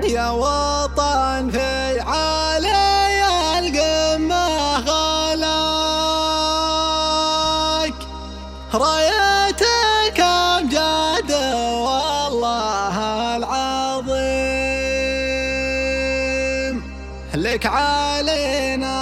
يا وطن في عالي القمة غلاك. رأيتك امجاد والله العظيم. لك علينا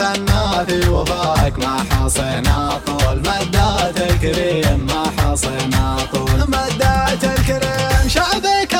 ذنا في وفاك ما حصينا طول مدات الكريم ما حصينا طول مدات الكريم. شعبك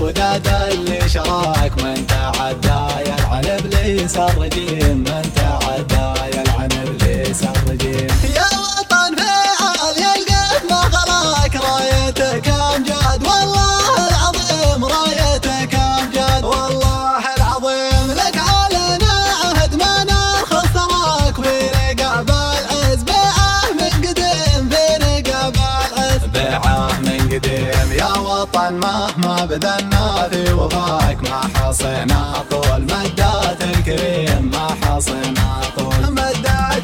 وداد اللي شراك من تعدى يلعن ابليس الرجيم من تعدى يلعن ابليس ما بدنا في وفاك ما حصينا. طول مدات الكريم ما حصينا. طول مدات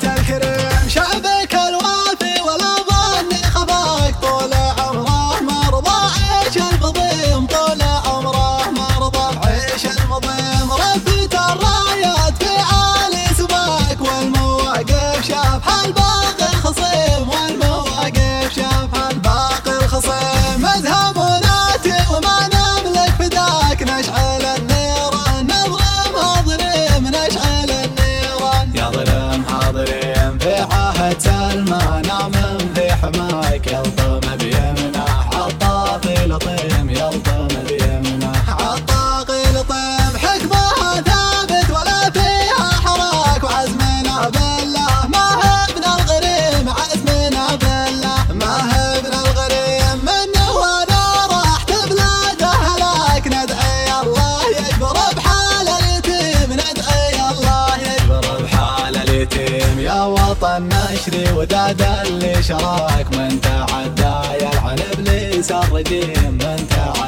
Tell my name الكريم يا وطن نشري وداد اللي شراك. من تعدى يلعن ابليس الرجيم من تعدى